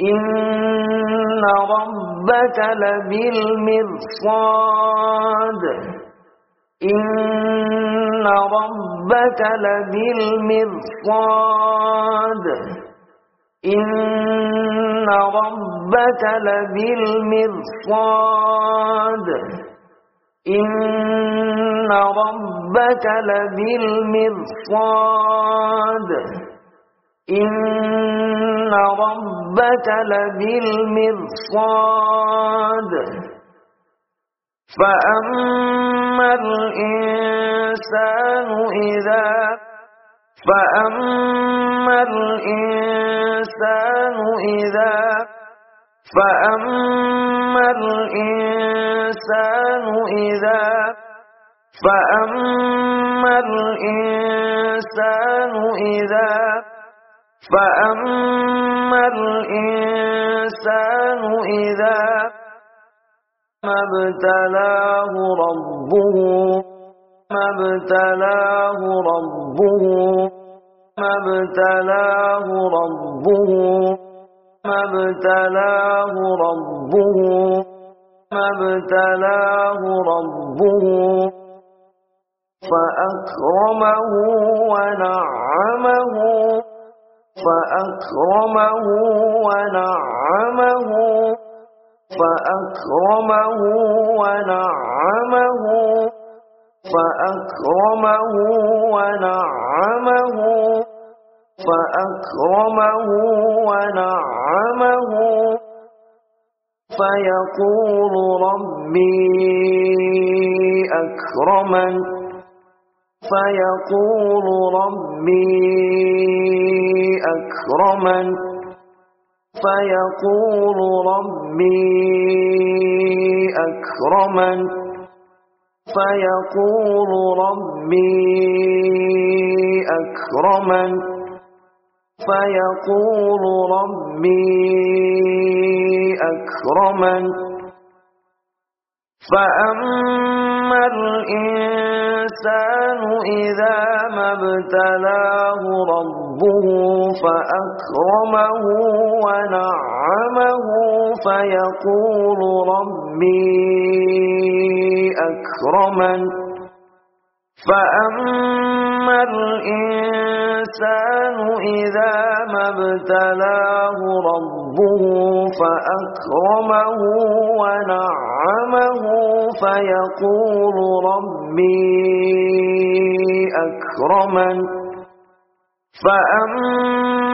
إن ربك لبالمرصاد إن ربك لبالمرصاد إن ربك لبالمرصاد إن ربك لبالمرصاد إن ربك لبالمرصاد فأما الإنسان إذا فأما الإنسان إذا فأما الإنسان إذا فأما الإنسان إذا فأما الإنسان إذا ما ابتلاه ربه ما ابتلاه ربه ما ابتلاه ربه ما ابتلاه ربه ما ابتلاه ربه. فأكرمه ونعمه فأكرمه ونعمه فأكرمه ونعمه فأكرمه ونعمه فأكرمه ونعمه. فيقول ربي أكرمن فيقول ربي أكرمن. فيقول ربي أكرمن. فيقول ربي أكرمن. فيقول ربي أكرمن. فأما الإنسان إذا ما ابتلاه ربه فأكرمه ونعمه فيقول ربي أكرمن. فأما الإنسان إذا ما ابتلاه ربه فأكرمه ونعمه فيقول ربي أكرمن فأما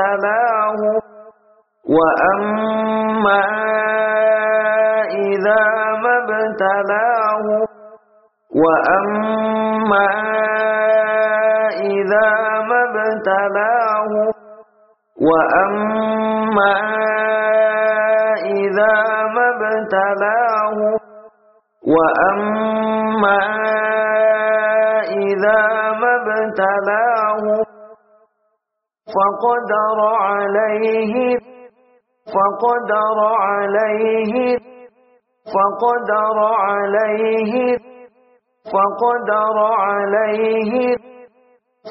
ابتلاه وأما إذا ما ابتلاه وأما إذا ما ابتلاه وأما إذا ما ابتلاه وأما إذا ما ابتلاه فقدر عليه فقدر عليه فقدر عليه فقدر عليه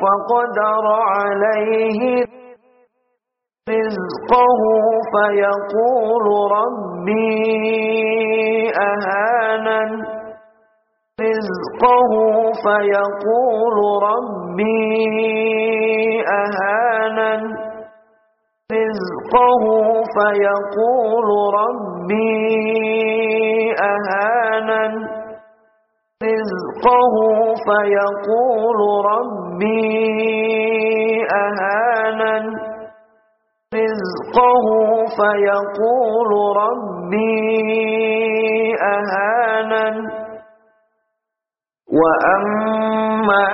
فقدر عليه. رزقه فيقول ربي أهانن. رزقه فيقول ربي أهانن. رزقه فيقول ربي أهانن. رزقه فيقول ربي أهانن. رزقه فيقول ربي أهانن. وأما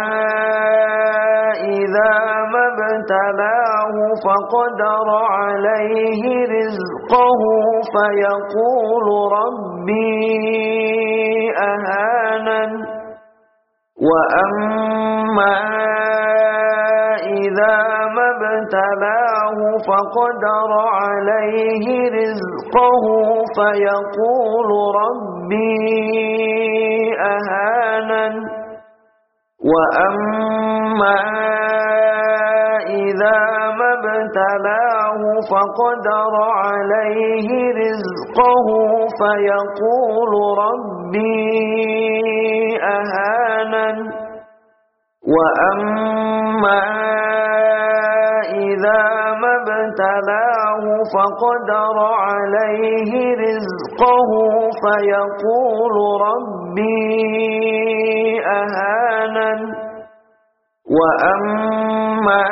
إذا ما ابتلاه فقدر عليه رزقه فيقول ربي أهانن وأما ابتلاه فقدر عليه رزقه فيقول ربي أهانن. وأما إذا ما ابتلاه فقدر عليه رزقه فيقول ربي أهانن. وأما إذا ما ابتلاه فقدر عليه رزقه فيقول ربي أهانن. وأما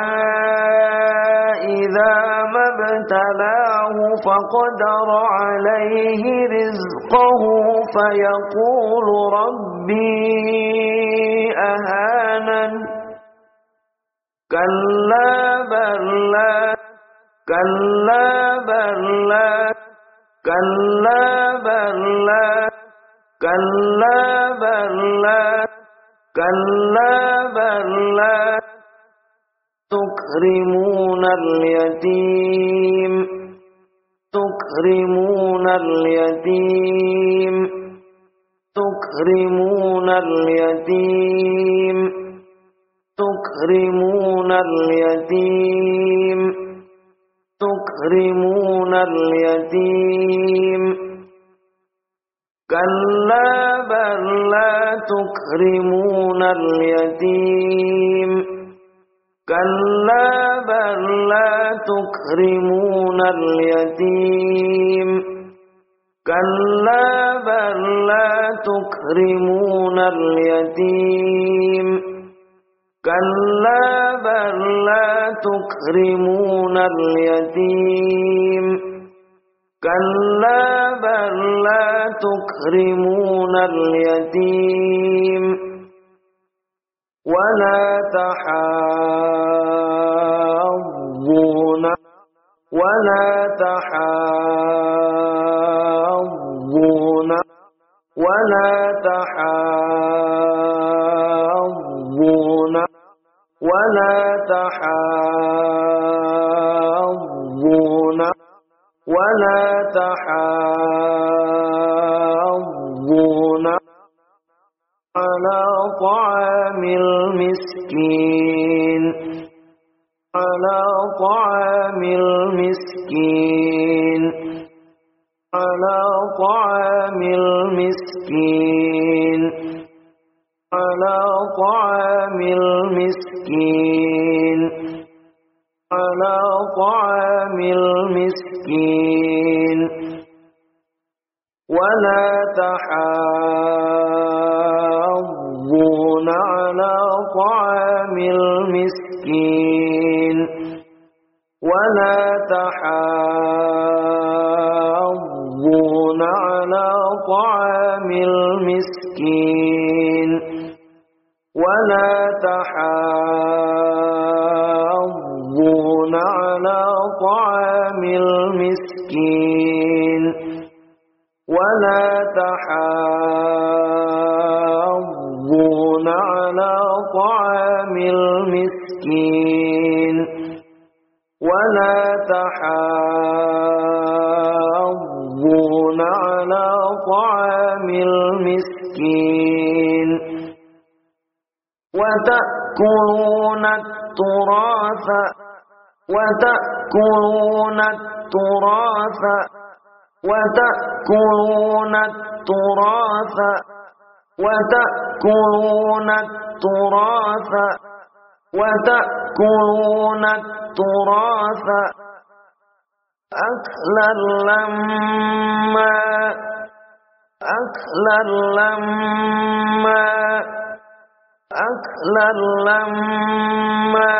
إذا ما ابتلاه فقدر عليه رزقه فيقول ربي أهانن. كلا بل لا كلا بل لا كلا بل لا كلا بل لا كلا بل لا. تكرمون اليتيم تكرمون اليتيم تكرمون اليتيم. تكرمون اليتيم. تكرمون اليتيم. كلا بل لا تكرمون اليتيم. كلا بل لا تكرمون اليتيم. كلا بل لا تكرمون اليتيم. كلا بل لا تكرمون اليتيم كلا بل لا تكرمون اليتيم ولا تحاضون ولا تحاضون ولا تحاضون ولا تحاضون ولا تحاضون على طعام المسكين على طعام المسكين على طعام المسكين على طعام المسكين على طعام المسكين. ولا تحاضون على طعام المسكين. ولا تحاضون على طعام المسكين. ولا على طعام المسكين. ولا تحاضون على طعام المسكين. ولا تحاضون على طعام المسكين. وتأكلون التراث وتأكلون التراث وتأكلون التراث وتأكلون التراث وتأكلون التراث. أكلا لما أكلا لما أكلا لما.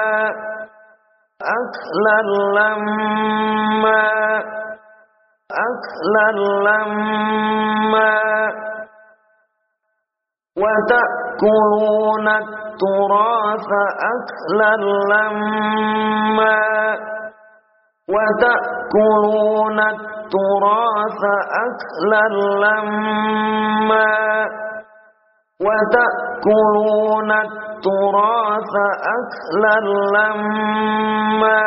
أكلا لما أكلا لما. وتأكلون التراث أكلا لما. وتأكلون التراث أكلا لما. وتأكلون التراث أكلا لما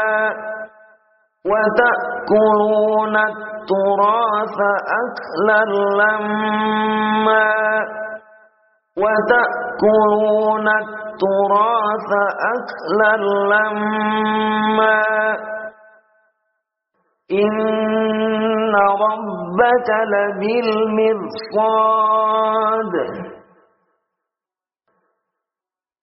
وتأكلون التراث أكلا لما وتأكلون التراث أكلا لما إن ربك لبالمرصاد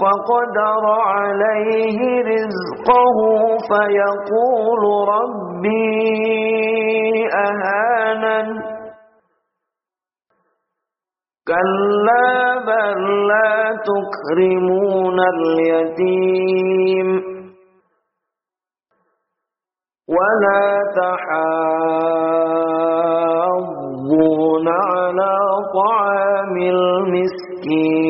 فقدر عليه رزقه فيقول ربي أهانن. كلا بل لا تكرمون اليتيم. ولا تحاضون على طعام المسكين.